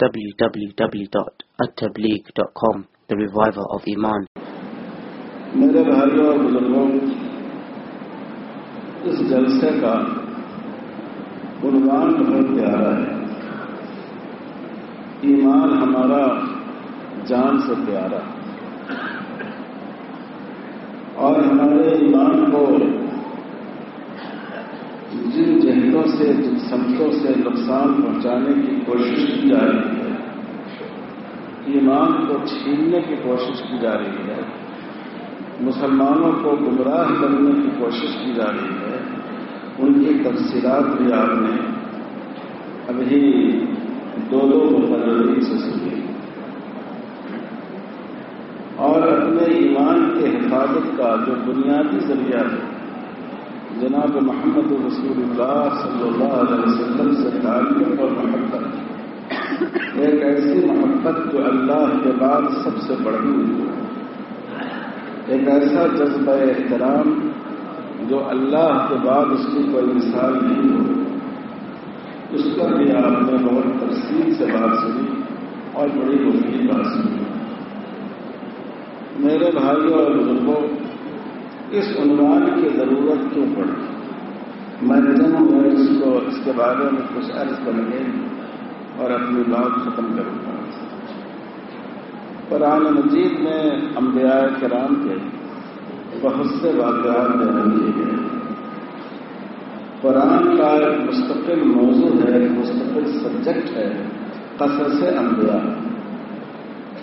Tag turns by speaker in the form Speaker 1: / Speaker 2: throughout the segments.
Speaker 1: www.attableek.com The Reviver of Iman.
Speaker 2: میرے بھائیوں اور بزرگوں اس جلسے کا عنوان بہت پیارا ہے ایمان ہمارا جان سے پیارا اور ہمارے ایمان کو جن جہتوں سے، جن سمتوں سے نقصان پہنچانے کی کوشش کی جا رہی ہے، ایمان کو چھیننے کی کوشش کی جا رہی ہے، مسلمانوں کو گمراہ کرنے کی کوشش کی جا رہی ہے، ان کی تفصیلات بھی آپ نے ابھی دو دو مقرری سے سنی۔ اور اپنے ایمان کے حفاظت کا جو بنیادی ذریعہ ہے جناب محمد رسول اللہ صلی اللہ علیہ وسلم سے تعلق اور محبت۔ ایک ایسی محبت جو اللہ کے بعد سب سے بڑی ہوئی ہے۔ ایک ایسا جذبہ احترام جو اللہ کے بعد اس کی کوئی مثال نہیں ہو۔ اس پر بھی آپ نے بہت تفصیل سے بات سنی اور بڑی مفید بات سنی۔ میرے بھائیوں اور بزرگوں اس عنوان کی ضرورت کیوں پڑی؟ میں جنم میں اس کو، اس کے بارے میں کچھ عرض کریں گے اور اپنی بات ختم کروں گا۔ قرآن مجید میں انبیاء کرام کے بہت سے واقعات بیان کیے گئے قرآن کا ایک مستقل موضوع ہے، ایک مستقل سبجیکٹ ہے، قصص انبیاء،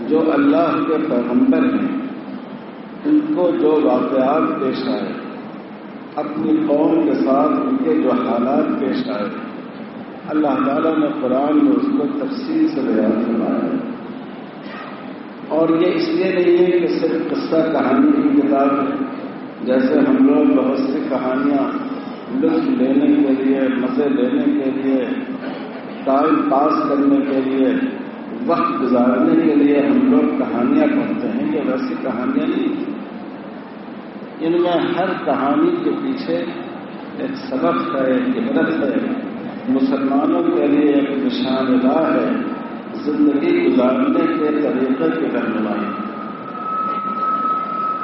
Speaker 2: جو اللہ کے پیغمبر ہیں۔ کو جو واقعات پیش آئے، اپنی قوم کے ساتھ ان کے جو حالات پیش آئے، اللہ تعالیٰ نے قرآن میں اس کو تفصیل سے بیان کروایا اور یہ اس لیے نہیں ہے کہ صرف قصہ کہانی کی کتاب ہے، جیسے ہم لوگ بہت سی کہانیاں لطف لینے کے لیے، مزے لینے کے لیے، ٹائم پاس کرنے کے لیے، وقت گزارنے کے لیے ہم لوگ کہانیاں پڑھتے ہیں، یہ ویسی کہانیاں نہیں۔ ان میں ہر کہانی کے پیچھے ایک سبق ہے، ایک عبرت ہے۔ مسلمانوں کے لیے ایک نشان دہ ہے، زندگی گزارنے کے طریقے کی رہنمائی۔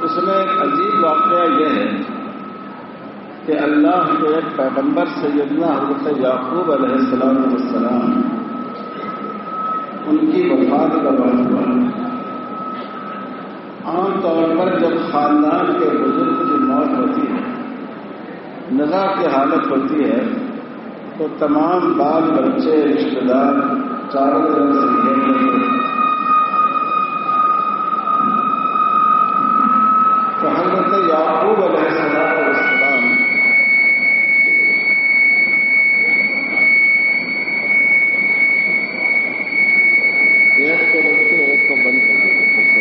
Speaker 2: اس میں ایک عجیب واقعہ یہ ہے کہ اللہ کے ایک پیغمبر سیدنا حضرت یعقوب علیہ السلام والسلام، ان کی وفات کا بات ہوا۔ عام طور پر جب خاندان کے بزرگ کی موت ہوتی ہے نظا کی حالت ہوتی ہے، تو تمام بال بچے رشتے دار چاروں طرف سے گھیر لیتے تو حضرت یعقوب علیہ السلام ایک کو رکھتے ایک کو بند کر دیتے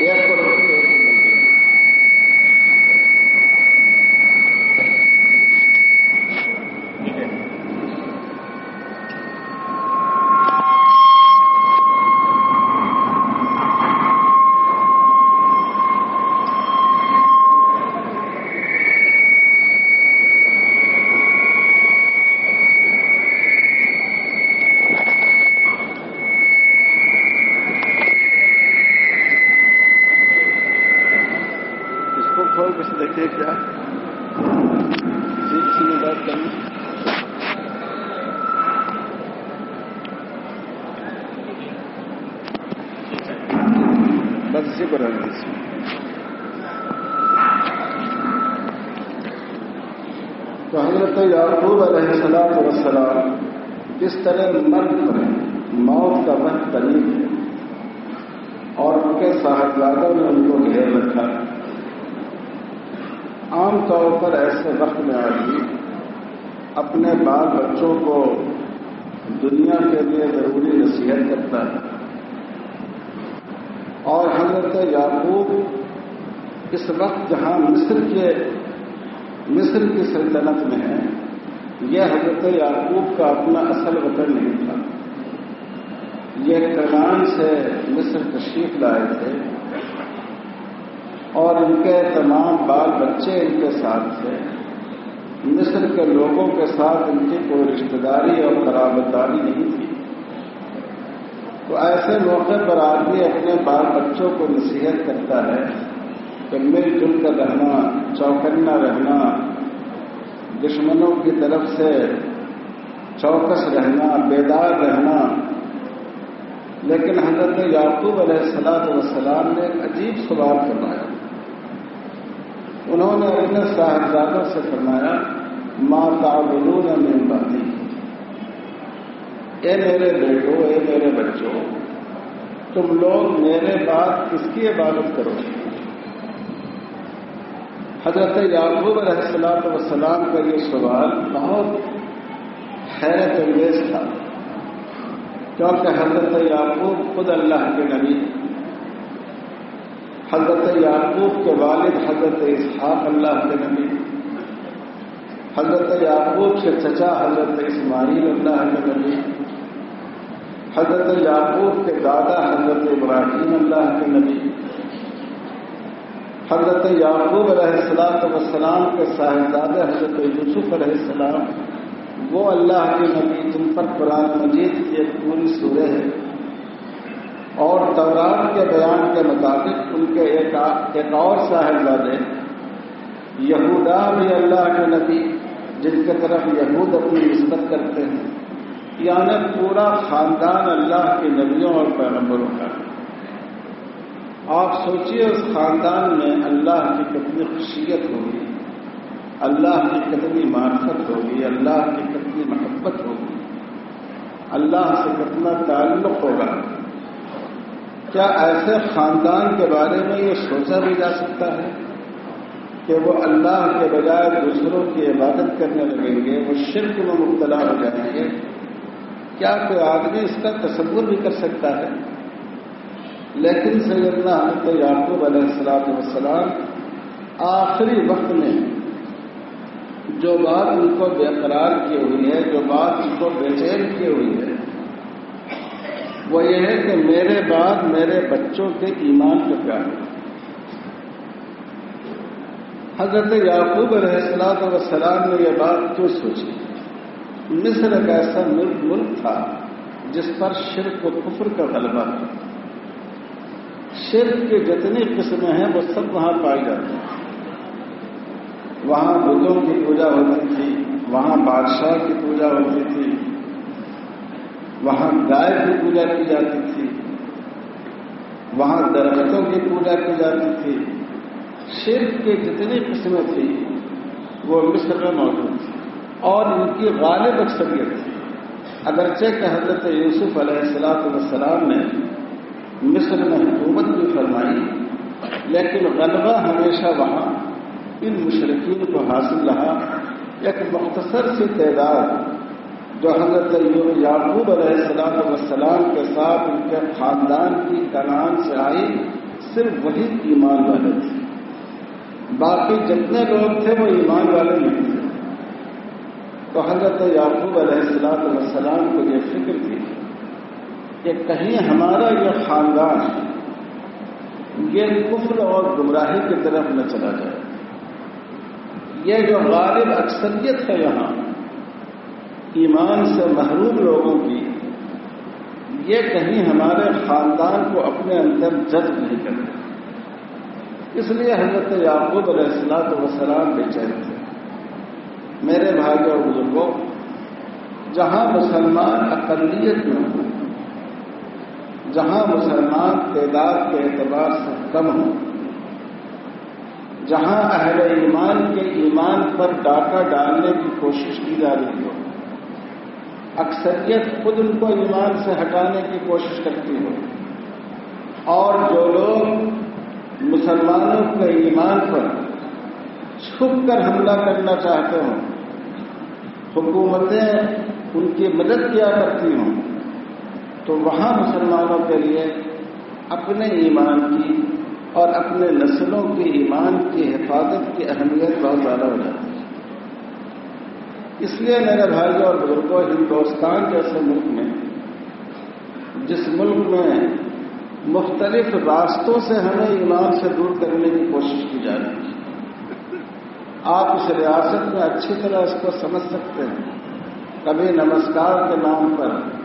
Speaker 2: ایک کو رکھتے ایک کو بند کر دیتے اس کو کھول کے دیکھیے کیا کسی کسی نے بات کرنی بس اسی کو رہنے دیجیے تو حضرت یعقوب علیہ السلام وسلام کس طرح مرد پر موت کا وقت قریب ہے اور ان کے صاحبزادوں نے ان کو گھیر رکھا عام طور پر ایسے وقت میں آدمی اپنے بال بچوں کو دنیا کے لیے ضروری نصیحت کرتا ہے۔ اور حضرت یعقوب اس وقت جہاں مصر کے مصر کی سلطنت میں ہے، یہ حضرت یعقوب کا اپنا اصل وطن نہیں تھا۔ یہ کران سے مصر تشریف لائے تھے اور ان کے تمام بال بچے ان کے ساتھ تھے۔ مصر کے لوگوں کے ساتھ ان کی کوئی رشتے داری اور قرابت داری نہیں تھی۔ تو ایسے موقع پر آدمی اپنے بال بچوں کو نصیحت کرتا ہے کہ مل جل کر رہنا چوکنا رہنا۔ دشمنوں کی طرف سے چوکس رہنا، بیدار رہنا۔ لیکن حضرت یعقوب علیہ السلام وسلام نے ایک عجیب سوال فرمایا۔ انہوں نے اپنے صاحبزادوں سے فرمایا ماں تعبلون من باتیں اے میرے بیٹو، اے میرے بچوں، تم لوگ میرے بعد کس کی عبادت کرو؟ حضرت یعقوب علیہ السلام وسلام کا یہ سوال بہت حیرت انگیز تھا، کیونکہ حضرت یعقوب خود اللہ کے نبی حضرت یعقوب کے والد حضرت اسحاق اللہ کے نبی حضرت یعقوب سے چچا حضرت اسماعیل اللہ کے نبی حضرت یعقوب کے دادا حضرت ابراہیم اللہ کے نبی حضرت یعقوب علیہ السلام وسلام کے صاحبزادہ حضرت یوسف علیہ السلام، وہ اللہ کے نبی جن پر قرآن مجید کی ایک پوری سورہ ہے۔ اور تورات کے بیان کے مطابق ان کے ایک ایک اور صاحبزادے یہودا بھی اللہ کے نبی، جن کی طرف یہود اپنی نسبت کرتے ہیں۔ یعنی پورا خاندان اللہ کے نبیوں اور پیغمبروں کا ہے۔ آپ سوچئے اس خاندان میں اللہ کی کتنی خشیت ہوگی، اللہ کی کتنی معرفت ہوگی، اللہ کی کتنی محبت ہوگی، اللہ سے کتنا تعلق ہوگا۔ کیا ایسے خاندان کے بارے میں یہ سوچا بھی جا سکتا ہے کہ وہ اللہ کے بجائے دوسروں کی عبادت کرنے لگیں گے، وہ شرک میں مبتلا ہو جائیں گے؟ کیا کوئی آدمی اس کا تصور بھی کر سکتا ہے؟ لیکن سیدنا حضرت یعقوب علیہ السلام وسلام آخری وقت میں جو بات ان کو قرار کی ہوئی ہے، جو بات ان کو بے چین کی ہوئی ہے، وہ یہ ہے کہ میرے بعد میرے بچوں کے ایمان کو کیا حضرت یعقوب علیہ السلام وسلام نے یہ بات کیوں سوچی؟ مصر ایک ایسا ملک ملک تھا جس پر شرک و کفر کا غلبہ تھا۔ شرک کی جتنی قسمیں ہیں، وہ سب وہاں پائی جاتی ہیں۔ وہاں بدھوں کی پوجا ہوتی تھی، وہاں بادشاہ کی پوجا ہوتی تھی، وہاں گائے کی پوجا کی جاتی تھی، وہاں درختوں کی پوجا کی جاتی تھی۔ شرک کی جتنی قسمیں تھیں وہ مصر میں موجود تھی اور ان کی غالب اکثریت تھی۔ اگرچہ کہ حضرت یوسف علیہ السلاط والسلام نے مصر میں حکومت بھی فرمائی، لیکن غلبہ ہمیشہ وہاں ان مشرقین کو حاصل رہا۔ ایک مختصر سی تعداد جو حضرت یعقوب علیہ السلام والسلام کے ساتھ ان کے خاندان کی کنان سے آئی، صرف وہی ایمان والے تھے۔ باقی جتنے لوگ تھے، وہ ایمان والے نہیں تھے۔ تو حضرت یعقوب علیہ السلام والسلام کو یہ فکر تھی کہ کہیں ہمارا یہ خاندان یہ کفر اور گمراہی کی طرف نہ چلا جائے۔ یہ جو غالب اکثریت ہے یہاں، ایمان سے محروم لوگوں کی، یہ کہیں ہمارے خاندان کو اپنے اندر جذب نہیں کرتے۔ اس لیے حضرت یعقوب علیہ السلام وسلام بے چین تھے۔ میرے بھائی اور بزرگوں، جہاں مسلمان اقلیت میں ہوں جہاں مسلمان تعداد کے اعتبار سے کم ہوں، جہاں اہل ایمان کے ایمان پر ڈاکہ ڈالنے کی کوشش کی جا رہی ہو، اکثریت خود ان کو ایمان سے ہٹانے کی کوشش کرتی ہو، اور جو لوگ مسلمانوں کے ایمان پر چھپ کر حملہ کرنا چاہتے ہوں، حکومتیں ان کی مدد کیا کرتی ہوں تو وہاں مسلمانوں کے لیے اپنے ایمان کی اور اپنے نسلوں کی ایمان کی حفاظت کی اہمیت بہت زیادہ ہو جاتی ہے۔ اس لیے میرے بھائی اور بزرگوں ہندوستان جیسے ملک میں، جس ملک میں مختلف راستوں سے ہمیں ایمان سے دور کرنے کی کوشش کی جا رہی ہے، آپ اس ریاست میں اچھی طرح اس کو سمجھ سکتے ہیں۔ کبھی نمسکار کے نام پر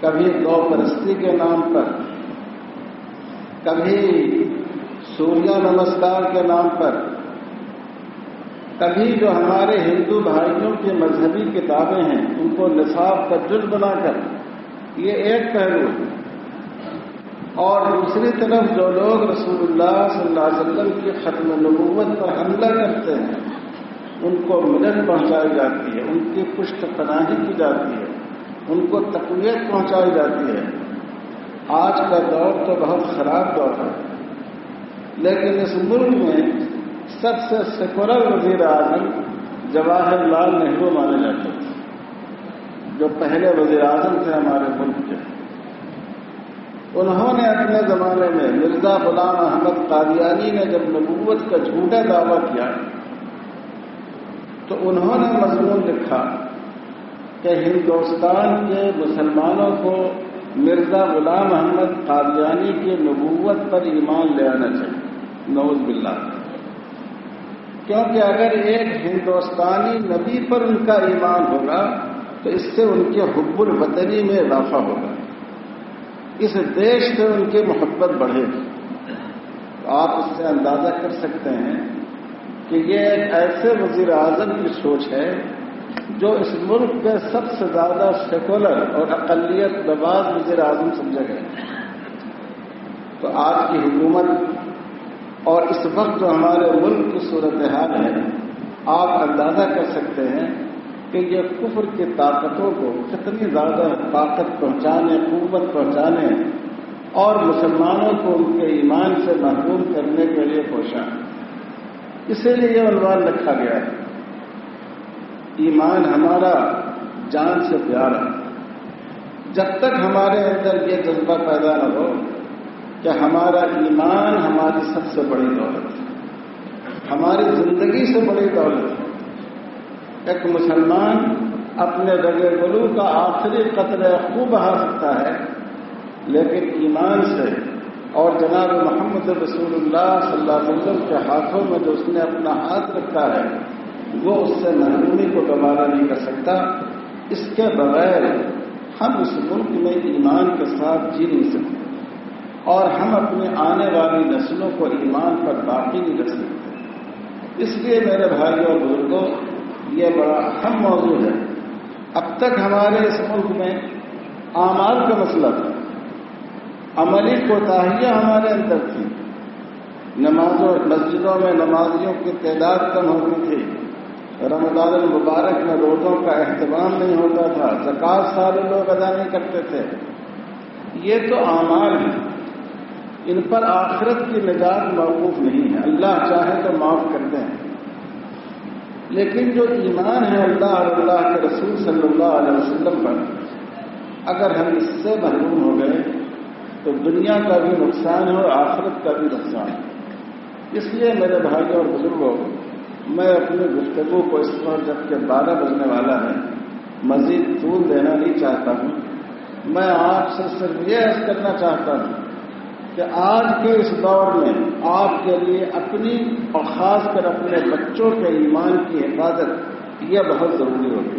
Speaker 2: کبھی گو پرستی کے نام پر، کبھی سوریہ نمسکار کے نام پر، کبھی جو ہمارے ہندو بھائیوں کی مذہبی کتابیں ہیں، ان کو نصاب کا بنا کر، یہ ایک پہلو اور دوسری طرف جو لوگ رسول اللہ صلی اللہ علیہ وسلم کی ختم نبوت پر حملہ کرتے ہیں، ان کو مدد پہنچائی جاتی ہے، ان کی پشت پناہی کی جاتی ہے۔ ان کو تقویت پہنچائی جاتی ہے۔ آج کا دور تو بہت خراب دور ہے۔ لیکن اس ملک میں سب سے سیکولر وزیر اعظم جواہر لال نہرو مانے جاتے تھے جو پہلے وزیر اعظم تھے ہمارے ملک کے۔ انہوں نے اپنے زمانے میں مرزا غلام احمد قادیانی نے جب نبوت کا جھوٹا دعویٰ کیا، تو انہوں نے مضمون لکھا۔ کہ ہندوستان کے مسلمانوں کو مرزا غلام احمد قادیانی کی نبوت پر ایمان لے آنا چاہیے۔ نوز باللہ۔ کیونکہ اگر ایک ہندوستانی نبی پر ان کا ایمان ہوگا، تو اس سے ان کے حب الوطنی میں اضافہ ہوگا۔ اس دیش سے ان کی محبت بڑھے گی۔ تو آپ اس سے اندازہ کر سکتے ہیں کہ یہ ایک ایسے وزیر اعظم کی سوچ ہے جو اس ملک کے سب سے زیادہ سیکولر اور اقلیت نواز وزیر اعظم سمجھے گئے۔ تو آج کی حکومت اور اس وقت جو ہمارے ملک کی صورتحال ہے، آپ اندازہ کر سکتے ہیں کہ یہ کفر کی طاقتوں کو کتنی زیادہ طاقت پہنچانے، قوت پہنچانے اور مسلمانوں کو ان کے ایمان سے محروم کرنے کے لیے پہنچا اسی لیے یہ عنوان رکھا گیا ہے۔ ایمان ہمارا، جان سے پیارا جب تک ہمارے اندر یہ جذبہ پیدا نہ ہو کہ ہمارا ایمان ہماری سب سے بڑی دولت ہے۔ ہماری زندگی سے بڑی دولت ہے۔ ایک مسلمان اپنے رگ گلو کا آخری قطر خوب بہا سکتا ہے، لیکن ایمان سے اور جناب محمد رسول اللہ صلی اللہ علیہ وسلم کے ہاتھوں میں جو اس نے اپنا ہاتھ رکھا ہے وہ اس سے محرومی کو گوارا نہیں کر سکتا۔ اس کے بغیر ہم اس ملک میں ایمان کے ساتھ جی نہیں سکتے۔ اور ہم اپنے آنے والی نسلوں کو ایمان پر باقی نہیں رکھ سکتے۔ اس لیے میرے بھائی اور بزرگوں، یہ بڑا اہم موضوع ہے۔ اب تک ہمارے اس ملک میں اعمال کا مسئلہ تھا۔ عملی کوتاہیاں ہمارے اندر تھیں۔ نمازوں مسجدوں میں نمازیوں کی تعداد کم ہوتی تھی۔ رمضان المبارک میں روزوں کا اہتمام نہیں ہوتا تھا زکات سارے لوگ ادا نہیں کرتے تھے۔ یہ تو اعمال ہیں۔ ان پر آخرت کی نجات موقوف نہیں ہے۔ اللہ چاہے تو معاف کرتے ہیں لیکن جو ایمان ہے اللہ اور اللہ کے رسول صلی اللہ علیہ وسلم پر، اگر ہم اس سے محروم ہو گئے، تو دنیا کا بھی نقصان ہے اور آخرت کا بھی نقصان ہے۔ اس لیے میرے بھائی اور بزرگوں میں اپنی گفتگو کو اس پر جبکہ بارہ بجنے والا ہے، مزید طول دینا نہیں چاہتا ہوں۔ میں آپ سے صرف یہ عرض کرنا چاہتا ہوں کہ آج کے اس دور میں آپ کے لیے اپنی اور خاص کر اپنے بچوں کے ایمان کی حفاظت یہ بہت ضروری ہوگی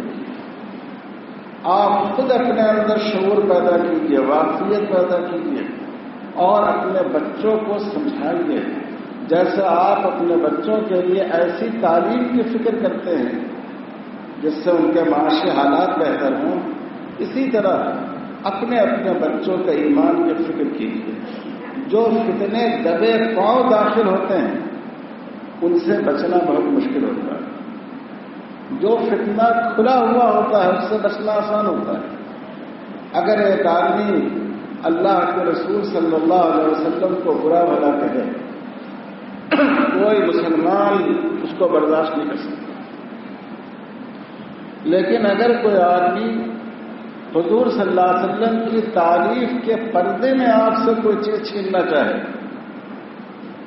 Speaker 2: آپ خود اپنے اندر شعور پیدا کیجیے واقفیت پیدا کیجیے اور اپنے بچوں کو سمجھائیے۔ جیسے آپ اپنے بچوں کے لیے ایسی تعلیم کی فکر کرتے ہیں جس سے ان کے معاشی حالات بہتر ہوں، اسی طرح اپنے اپنے بچوں کے ایمان کی فکر کیجیے۔ جو فتنے دبے پاؤں داخل ہوتے ہیں، ان سے بچنا بہت مشکل ہوتا ہے۔ جو فتنہ کھلا ہوا ہوتا ہے اس سے بچنا آسان ہوتا ہے۔ اگر ایک آدمی اللہ کے رسول صلی اللہ علیہ وسلم کو برا بھلا کہے کوئی مسلمان اس کو برداشت نہیں کر سکتا۔ لیکن اگر کوئی آدمی حضور صلی اللہ علیہ وسلم کی تعریف کے پردے میں آپ سے کوئی چیز چھیننا چاہے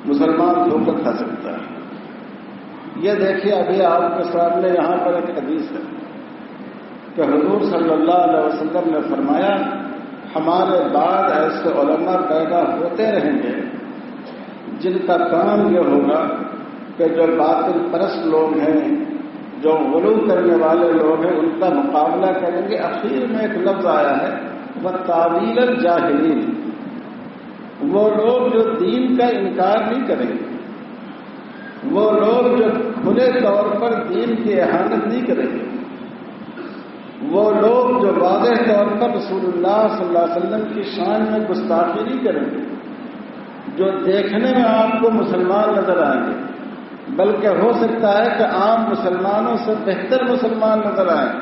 Speaker 2: مسلمان دھوکہ کھا سکتا ہے۔ یہ دیکھیے ابھی آپ کے سامنے یہاں پر ایک حدیث ہے کہ حضور صلی اللہ علیہ وسلم نے فرمایا، ہمارے بعد ایسے علماء پیدا ہوتے رہیں گے جن کا کام یہ ہوگا کہ جو باطل پرست لوگ ہیں، جو غلو کرنے والے لوگ ہیں، ان کا مقابلہ کریں گے۔ اخیر میں ایک لفظ آیا ہے، وہ تعویل الجاہلین۔ وہ لوگ جو دین کا انکار نہیں کریں گے۔ وہ لوگ جو کھلے طور پر دین کی احانت نہیں کریں گے۔ وہ لوگ جو واضح طور پر رسول اللہ صلی اللہ علیہ وسلم کی شان میں گستاخی نہیں کریں گے۔ جو دیکھنے میں آپ کو مسلمان نظر آئیں گے۔ بلکہ ہو سکتا ہے کہ عام مسلمانوں سے بہتر مسلمان نظر آئیں۔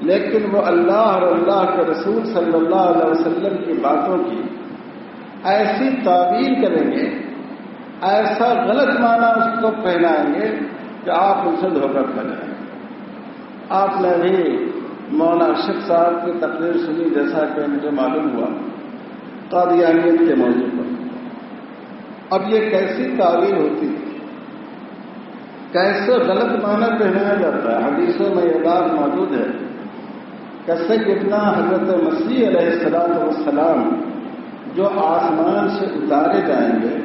Speaker 2: لیکن وہ اللہ اور اللہ کے رسول صلی اللہ علیہ وسلم کی باتوں کی ایسی تعویل کریں گے، ایسا غلط معنی اس کو پہنائیں گے کہ آپ ان سے دھوکہ کر جائیں۔ آپ نے بھی مولانا ارشد صاحب کی تقریر سنی جیسا کہ مجھے معلوم ہوا قادیانیت کے موضوع پر۔ اب یہ کیسی تعویل ہوتی؟ ہے کیسے غلط معنی پہنایا جاتا ہے؟ حدیثوں میں یہ بات موجود ہے۔ کیسے کتنا حضرت مسیح علیہ السلام والسلام جو آسمان سے اتارے جائیں گے،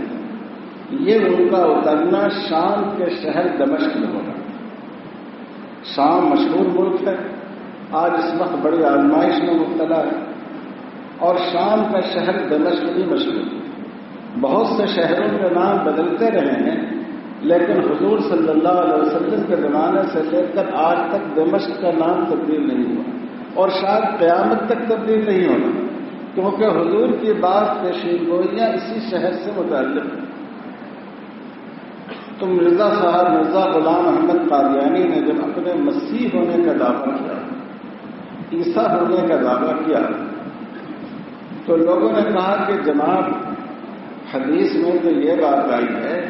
Speaker 2: یہ ان کا اترنا شام کے شہر دمشق میں ہوگا۔ شام مشہور ملک ہے۔ آج اس وقت بڑی آزمائش میں مبتلا ہے۔ اور شام کا شہر دمشق بھی مشہور۔ ہے بہت سے شہروں کے نام بدلتے رہے ہیں، لیکن حضور صلی اللہ علیہ وسلم کے زمانے سے لے کر آج تک دمشق کا نام تبدیل نہیں ہوا۔ اور شاید قیامت تک تبدیل نہیں ہونا۔ کیونکہ حضور کی بات پیشین گوئیاں اسی شہر سے متعلق ہیں۔ تو مرزا صاحب مرزا غلام احمد قادیانی نے جب اپنے مسیح ہونے کا دعویٰ کیا، عیسیٰ ہونے کا دعویٰ کیا، تو لوگوں نے کہا کہ جناب حدیث میں تو یہ بات آئی ہے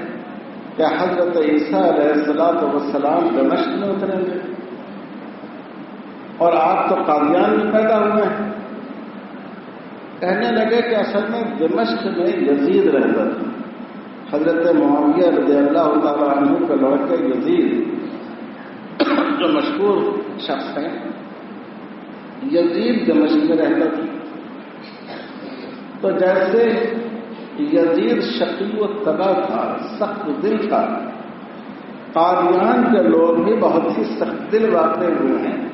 Speaker 2: کہ حضرت عیسیٰ علیہ السلام وسلام دمشق میں اتریں گے اور آپ تو قادیان میں پیدا ہوئے ہیں۔ کہنے لگے کہ اصل میں دمشق میں یزید رہتا تھا۔ حضرت معاویہ رضی اللہ تعالیٰ عنہ کے لڑکے یزید جو مشہور شخص ہیں، یزید دمشق میں رہتا تھا۔ تو جیسے یزید شکل و تباہ تھا، سخت دل تھا۔ قادیان کے لوگ بھی بہت ہی سخت دل واقع ہوئے ہیں۔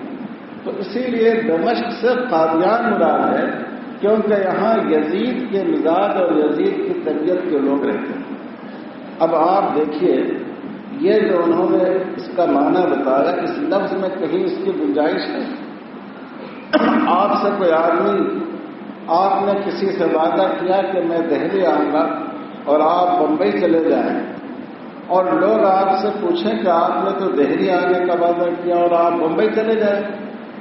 Speaker 2: تو اسی لیے دمشق سے قادیان مراد ہے، کیونکہ یہاں یزید کے مزاج اور یزید کی طبیعت کے لوگ رہتے ہیں۔ اب آپ دیکھیے، یہ جو انہوں نے اس کا معنی بتایا، اس لفظ میں کہیں اس کی گنجائش ہے آپ سے کوئی آدمی آپ نے کسی سے وعدہ کیا کہ میں دہلی آؤں گا اور آپ بمبئی چلے جائیں۔ اور لوگ آپ سے پوچھیں کہ آپ نے تو دہلی آنے کا وعدہ کیا اور آپ بمبئی چلے جائیں۔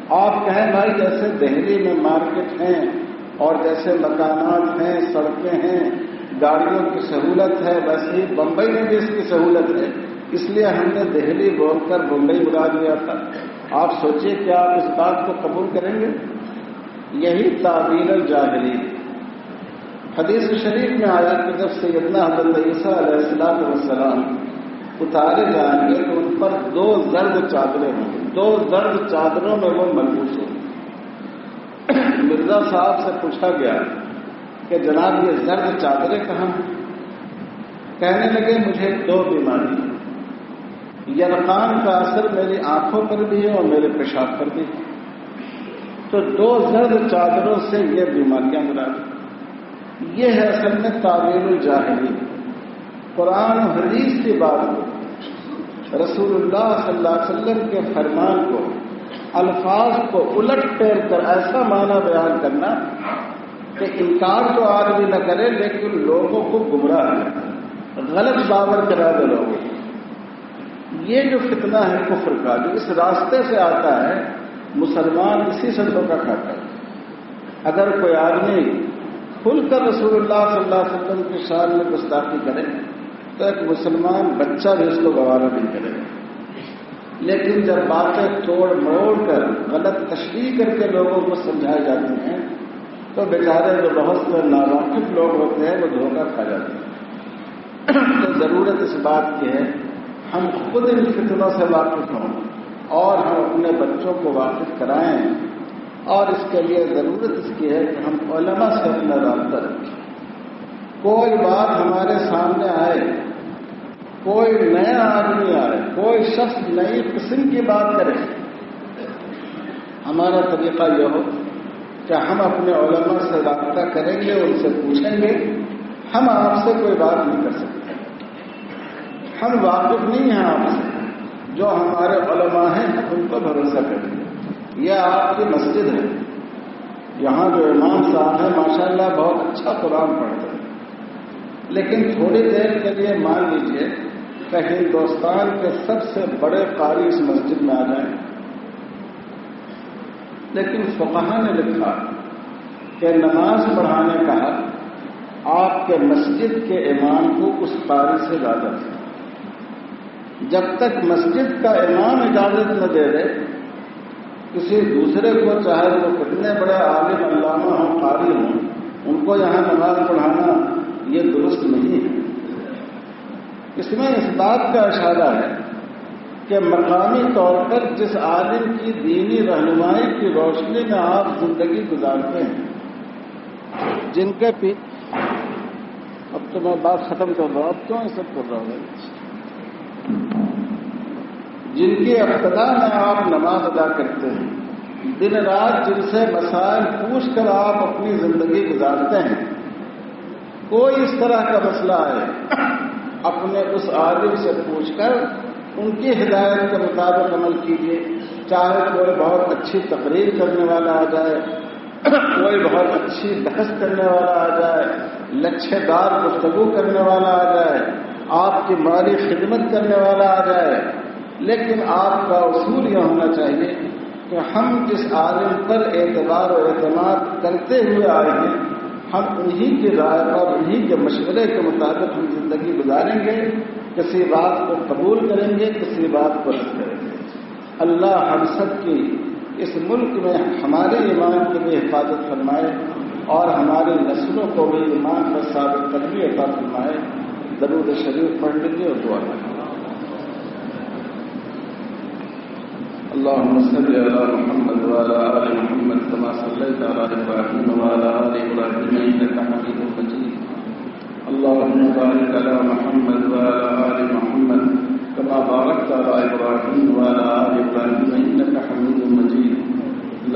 Speaker 2: آپ کہیں بھائی جیسے دہلی میں مارکیٹ ہیں اور جیسے مکانات ہیں، سڑکیں ہیں، گاڑیوں کی سہولت ہے، ویسے ہی بمبئی میں بھی اس کی سہولت ہے۔ اس لیے ہم نے دہلی بول کر بمبئی اڑا دیا تھا۔ آپ سوچیے کیا آپ اس بات کو قبول کریں گے؟ یہی تعبیر الجاہلی حدیث شریف میں آیا کہ جب سیدنا حضرت عیسیٰ علیہ السلام والسلام اتارے جائیں گے تو ان پر دو زرد چادریں ہوں گی۔ دو زرد چادروں میں وہ ملبوس ہوں مرزا صاحب سے پوچھا گیا کہ جناب یہ زرد چادریں کہاں کہنے لگے مجھے دو بیماری یرقان کا اثر میری آنکھوں پر بھی ہے اور میرے پیشاب پر بھی ہے۔ تو دو زرد چادروں سے یہ بیماریاں مراد یہ ہے اصل میں تعبیر الجاہلی قرآن و حدیث کی بات کو رسول اللہ صلی اللہ علیہ وسلم کے فرمان کو، الفاظ کو الٹ پھیر کر ایسا معنی بیان کرنا کہ انکار تو آدمی نہ کرے لیکن لوگوں کو گمراہ ہے غلط باور کرا دے لوگوں یہ جو فتنہ ہے کفر کا، جو اس راستے سے آتا ہے مسلمان اسی سے دھوکہ کھاتا ہے۔ اگر کوئی آدمی کھل کر رسول اللہ صلی اللہ علیہ وسلم کی شان میں گستاخی کرے، تو ایک مسلمان بچہ بھی اس کو گوارا نہیں کرے۔ گا لیکن جب باتیں توڑ مروڑ کر غلط تشریح کر کے لوگوں کو سمجھائے جاتے ہیں، تو بیچارے جو بہت سے ناواقف لوگ ہوتے ہیں، وہ دھوکہ کھا جاتے ہیں۔ تو ضرورت اس بات کی ہے، ہم خود ان فتنوں سے واقف ہوں۔ اور ہم اپنے بچوں کو واقف کرائیں، اور اس کے لیے ضرورت اس کی ہے کہ ہم علماء سے اپنا رابطہ رکھیں۔ کوئی بات ہمارے سامنے آئے، کوئی نیا آدمی آئے، کوئی شخص نئی قسم کی بات کرے، ہمارا طریقہ یہ ہو کہ ہم اپنے علماء سے رابطہ کریں گے، ان سے پوچھیں گے، ہم آپ سے کوئی بات نہیں کر سکتے۔ ہم واقف نہیں ہیں آپ سے۔ جو ہمارے علماء ہیں ان پر بھروسہ کریں گے۔ یہ آپ کی مسجد ہے۔ یہاں جو امام صاحب ہیں ماشاء اللہ بہت اچھا قرآن پڑھتے ہیں۔ لیکن تھوڑی دیر کے لیے مان لیجیے کہ ہندوستان کے سب سے بڑے قاری اس مسجد میں آ جائیں۔ لیکن فقہ نے لکھا کہ نماز پڑھانے کا حق آپ کے مسجد کے امام کو اس قاری سے زیادہ تھا جب تک مسجد کا امام اجازت نہ دے دے، کسی دوسرے کو چاہے وہ کتنے بڑے عالم علامہ ہوں، قاری ہوں، ان کو یہاں نماز پڑھانا یہ درست نہیں ہے۔ اس میں اس بات کا اشارہ ہے کہ مقامی طور پر جس عالم کی دینی رہنمائی کی روشنی میں آپ زندگی گزارتے ہیں، جن کے پی اب تو میں بات ختم کر رہا ہوں، اب کیوں یہ سب کر رہا ہوں؟ جن کی ابتدا میں آپ نماز ادا کرتے ہیں، دن رات جن سے مسائل پوچھ کر آپ اپنی زندگی گزارتے ہیں، کوئی اس طرح کا مسئلہ ہے اپنے اس عالم سے پوچھ کر ان کی ہدایت کے مطابق عمل کیجیے چاہے کوئی بہت اچھی تقریر کرنے والا آ جائے، کوئی بہت اچھی بحث کرنے والا آ جائے لچھے دار گفتگو کرنے والا آ جائے، آپ کی مالی خدمت کرنے والا آ جائے لیکن آپ کا اصول یہ ہونا چاہیے کہ ہم جس عالم پر اعتبار و اعتماد کرتے ہوئے آئے ہیں، ہم انہی کی رائے اور انہی کے مشورے کے مطابق ہم زندگی گزاریں گے، کسی بات کو قبول کریں گے، کسی بات کو رد کریں گے۔ اللہ ہم سب کی اس ملک میں ہمارے ایمان کی بھی حفاظت فرمائے اور ہماری نسلوں کو بھی ایمان پر ثابت قدمی عطا فرمائے۔ درود شریف پڑھ لیں گے اور دعا کریں۔ اللهم صل على محمد وعلى آل محمد كما صليت على إبراهيم وعلى آل إبراهيم إنك حميد مجيد. اللهم بارك على محمد وعلى آل محمد كما باركت على إبراهيم وعلى آل إبراهيم إنك حميد مجيد.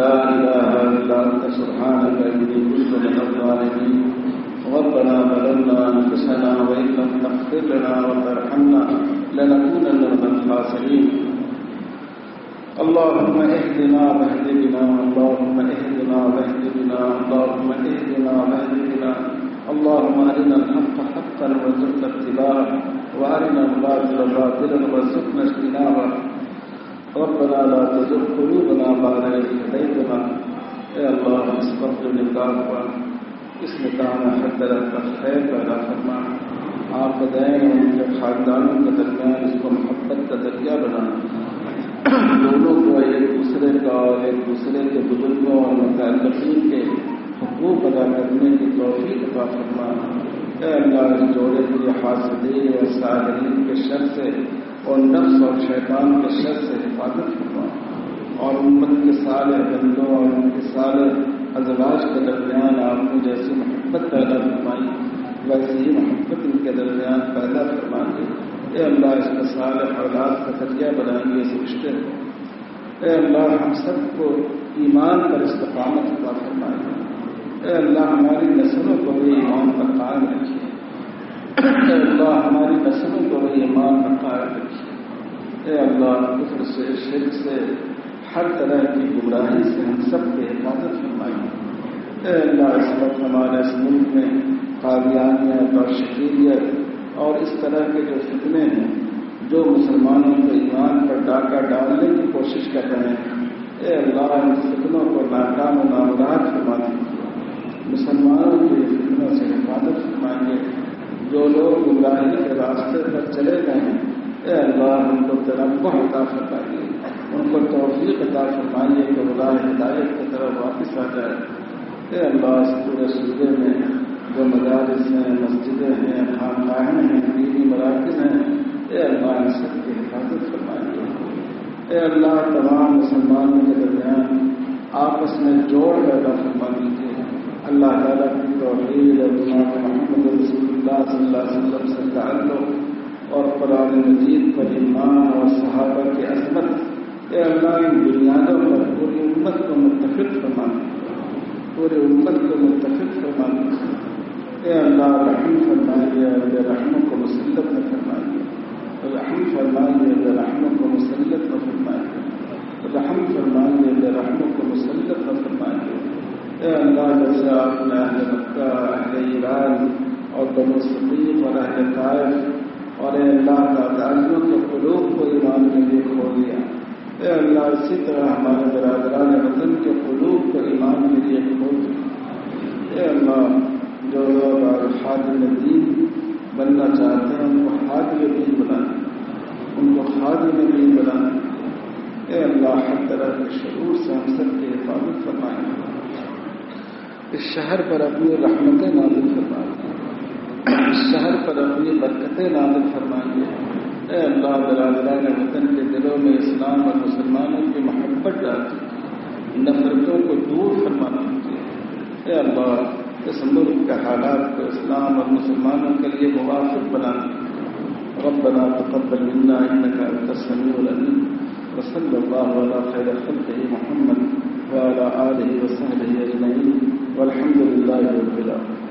Speaker 2: لا إله إلا أنت سبحانك إني كنت من الظالمين. ربنا ظلمنا أنفسنا وإن لم تغفر لنا وترحمنا لنكونن من الخاسرين. اللهم اهدنا واهد بنا اللهم اهدنا واهد بنا اللهم اهدنا واهد بنا اللهم ارنا الحق حقا وارزقنا اتباعه وارنا الباطل باطلا وارزقنا اجتنابه. ربنا لا تزغ قلوبنا بعد إذ هديتنا. اے اللہ اس وقت جو نکاح ہوا، اس نکاح میں ہر طرح کا خیر پیدا کرنا آپ دین ان کے خاندانوں کے درمیان اس کو محبت کا ذریعہ بنانا دونوں کو ایک دوسرے کا اور ایک دوسرے کے بزرگوں اور متعلقین کے حقوق ادا کرنے کی توفیق عطا فرمانا۔ اے اللہ، اس جوڑے کی حاصلی اور ساحرین کے شر سے اور نفس اور شیطان کے شر سے حفاظت فرما۔ اور امت کے سارے بندوں اور ان کے سارے ازواج کے درمیان آپ کو جیسی محبت پیدا فرمائی ویسے ہی محبت ان کے درمیان پیدا فرمائیے اے اللہ، اس میں سارے حالات کا ذریعہ بنائیں گے اس رشتے کو اے اللہ، ہم سب کو ایمان پر استقامت عطا فرمائیے اے اللہ، ہماری نسلوں کو بھی ایمان پر قائم رکھیے۔ اے اللہ، ہماری نسلوں کو بھی ایمان پر قائم رکھیے۔ اے اللہ، کفر سے، شرک سے، ہر طرح کی گمراہی سے ہم سب کی حفاظت فرمائیے اے اللہ، اس وقت ہمارے اس ملک میں قابیانیت اور شکیلیت اور اس طرح کے جو فتنے ہیں، جو مسلمانوں کے ایمان پر ڈاکہ ڈالنے کی کوشش کر رہے ہیں، اے اللہ، ان فتنوں کو ناکام و نامراد فرما دیجیے مسلمانوں کے فتنوں سے حفاظت فرمائیے جو لوگ گمراہی کے راستے پر چلے گئے ہیں، اے اللہ، ان کو ترقہ عطا فرمائیے ان کو توفیق عطا فرمائیے کہ خدا ہدایت کی طرف واپس آ جائے۔ اے اللہ، اس پورے صوبے میں جو مدارس ہیں، مسجدیں ہیں، خاندان ہیں، دینی مراکز ہیں، اے اللہ ان سب کی حفاظت فرمائیے اے اللہ، تمام مسلمانوں کے درمیان آپس میں جوڑ پیدا فرما دیجیے اللہ تعالیٰ کی توحید اور محمد رسول اللہ صلی اللہ علیہ وسلم سے تعلق اور قرآن مجید پر ایمان اور صحابہ کی عظمت، اے اللہ، ان بنیادوں پر پوری امت کو متفق فرما۔ پورے امت کو متفق فرما۔ اے اللہ رحم فرمائیے، اے رحم کو مسلط میں فرمائیے۔ رحم فرمائیے، اے رحم کو مسلط میں فرمائیے۔ رحم فرمائیے، اے رحم کو مسلط میں فرمائیے۔ اے اللہ جیسے آپ نے اہل مکہ، اہل ایران اور بنو صدیق اور اہل طائف اور اے اللہ تعالیوں کے قلوب کو ایمان کے لیے کھول دیا اے اللہ، اسی طرح ہمارے برادران وطن کے قلوب کو ایمان کے لیے کھول دیا اے اللہ لوگ اور خادم دین بننا چاہتے ہیں، ان کو خادم دین بنائیں۔ ان کو خادم دین بنائیں۔ اے اللہ، ہر طرح کے شعور سے ہم سب کی حفاظت فرمائیں۔ اس شہر پر اپنی رحمتیں نازل فرمائیں۔ اس شہر پر اپنی برکتیں نازل فرمائیں۔ اے اللہ برادران وطن کے دلوں میں اسلام اور مسلمانوں کی محبت ڈالتی نفرتوں کو دور فرمانا اے اللہ اس ملک کے حالات کو اسلام اور مسلمانوں کے لیے موافق بنانا ربنا تقبل منا انك انت السميع العليم وصلى الله على خير خلقه محمد وعلى اله وصحبه اجمعين والحمد لله رب العالمين